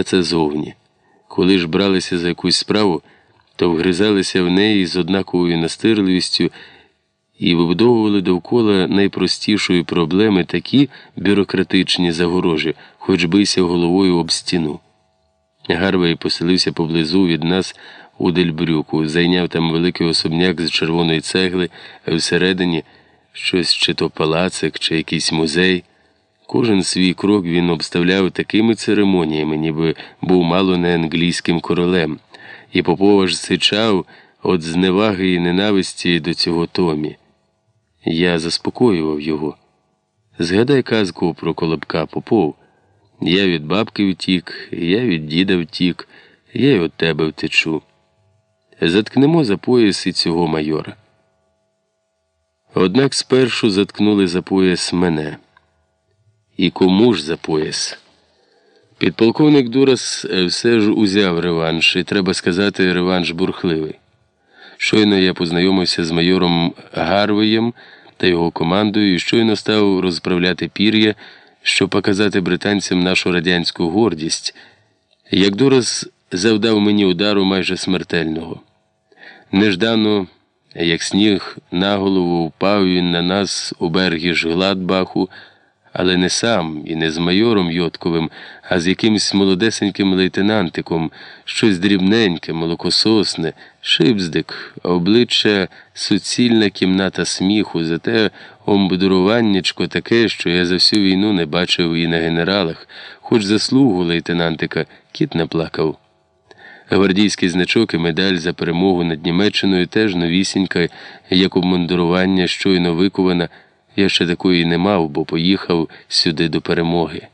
Та це зовні. Коли ж бралися за якусь справу, то вгризалися в неї з однаковою настирливістю і вибудовували довкола найпростішої проблеми такі бюрократичні загорожі, хоч бийся головою об стіну. Гарвей поселився поблизу від нас у Дельбрюку, зайняв там великий особняк з червоної цегли, всередині щось чи то палацик, чи якийсь музей. Кожен свій крок він обставляв такими церемоніями, ніби був мало не англійським королем, і Попова ж сичав від зневаги і ненависті до цього Томі. Я заспокоював його. Згадай казку про Колобка Попов. Я від бабки втік, я від діда втік, я й від тебе втечу. Заткнемо за пояс і цього майора. Однак спершу заткнули за пояс мене. І кому ж за пояс? Підполковник Дурас все ж узяв реванш, і треба сказати, реванш бурхливий. Щойно я познайомився з майором Гарвеєм та його командою і щойно став розправляти пір'я, щоб показати британцям нашу радянську гордість, як Дурас завдав мені удару майже смертельного. Неждано, як сніг на голову впав він на нас у берегі Жгладбаху, але не сам і не з майором Йотковим, а з якимсь молодесеньким лейтенантиком, щось дрібненьке, молокососне, шибздик, обличчя суцільна кімната сміху, зате омбудуруваннячко таке, що я за всю війну не бачив і на генералах, хоч заслугу лейтенантика кіт наплакав. Гвардійський значок і медаль за перемогу над Німеччиною теж новісінька, як обмундурування, щойно викувана. Я ще такої не мав, бо поїхав сюди до перемоги.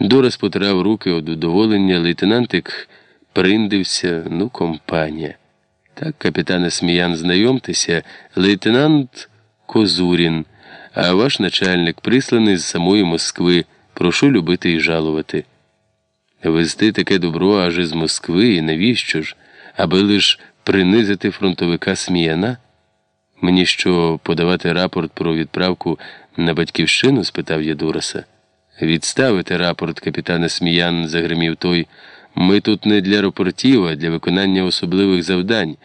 Дорас потирав руки від удоволення, лейтенантик приндився, ну, компанія. Так, капітане Сміян, знайомтеся, лейтенант Козурін, а ваш начальник присланий з самої Москви. Прошу любити і жалувати. Везти таке добро аж із Москви, і навіщо ж, аби лиш принизити фронтовика Сміяна? Мені що подавати рапорт про відправку на батьківщину? спитав я Дураса. Відставити рапорт, капітана Сміян, загримів той. Ми тут не для рапортів, а для виконання особливих завдань.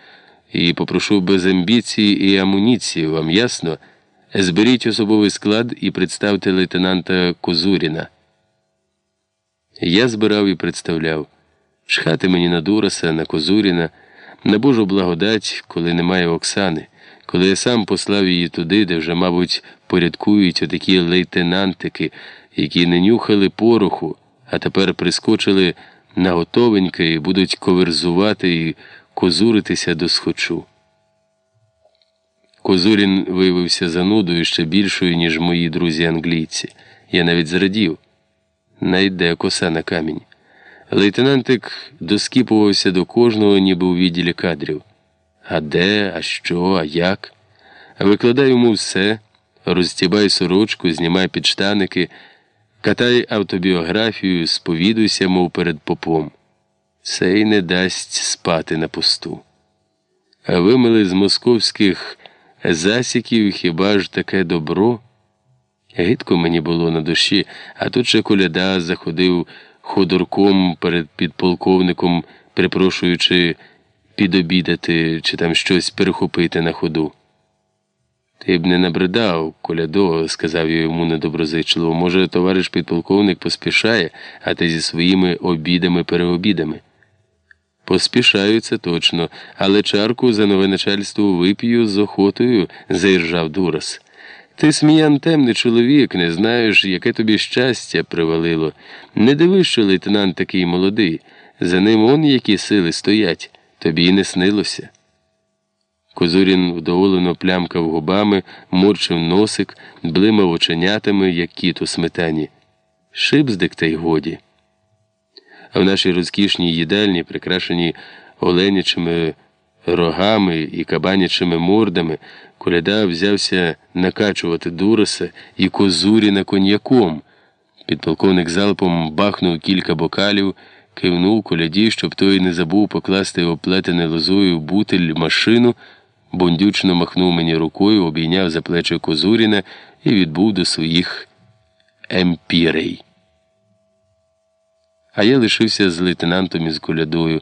І попрошу без амбіції і амуніції, вам ясно? Зберіть особовий склад і представте лейтенанта Козуріна. Я збирав і представляв. Чхати мені на Дураса, на Козуріна, на Божу благодать, коли немає Оксани коли я сам послав її туди, де вже, мабуть, порядкують отакі лейтенантики, які не нюхали пороху, а тепер прискочили на готовеньке і будуть коверзувати і козуритися до схочу. Козурін виявився занудою ще більшою, ніж мої друзі англійці. Я навіть зрадів. Найде коса на камінь. Лейтенантик доскіпувався до кожного, ніби у відділі кадрів. А де, а що, а як? Викладай йому все, розтібай сорочку, знімай підштаники, катай автобіографію, сповідуйся, мов перед попом. Це й не дасть спати на посту. Вимили з московських засіків хіба ж таке добро? Гидко мені було на душі, а тут ще коляда заходив ходорком перед підполковником, припрошуючи підобідати чи там щось перехопити на ходу. Ти б не набридав, колядо, сказав я йому недоброзичливо. Може, товариш підполковник поспішає, а ти зі своїми обідами-переобідами. Поспішаю, це точно, але чарку за нове начальство вип'ю з охотою, заіржав Дурас. Ти сміян темний чоловік, не знаєш, яке тобі щастя привалило. Не дивись, що лейтенант такий молодий, за ним он які сили стоять. Тобі й не снилося. Козурін вдоволено плямкав губами, морчив носик, блимав оченятами, як кіт у сметані. Шибздик та й годі. А в нашій розкішній їдальні, прикрашеній оленячими рогами і кабанячими мордами, коляда взявся накачувати Дураса і Козуріна коньяком. Підполковник залпом бахнув кілька бокалів кивнув коляді, щоб той не забув покласти оплетене лозою бутиль машину, бондючно махнув мені рукою, обійняв за плечі Козуріна і відбув до своїх емпірей. а я лишився з лейтенантом із колядою.